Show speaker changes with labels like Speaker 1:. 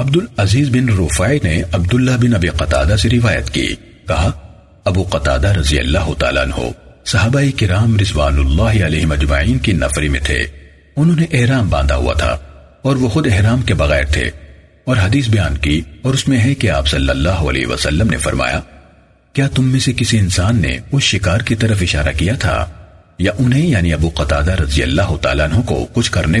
Speaker 1: عبد العزیز بن رفائی نے عبداللہ بن ابی قطادہ سے روایت کی۔ کہا، ابو قطادہ رضی اللہ تعالیٰ عنہ صحابہ کرام رضوان اللہ علیہ مجمعین کی نفری میں تھے۔ انہوں نے احرام باندھا ہوا تھا اور وہ خود احرام کے بغیر تھے۔ اور حدیث بیان کی اور اس میں ہے کہ آپ صلی اللہ علیہ وسلم نے فرمایا، کیا تم میں سے کسی انسان نے اس شکار کی طرف اشارہ کیا تھا؟ یا انہیں یعنی ابو قطادہ رضی اللہ تعالیٰ عنہ کو کچھ کرنے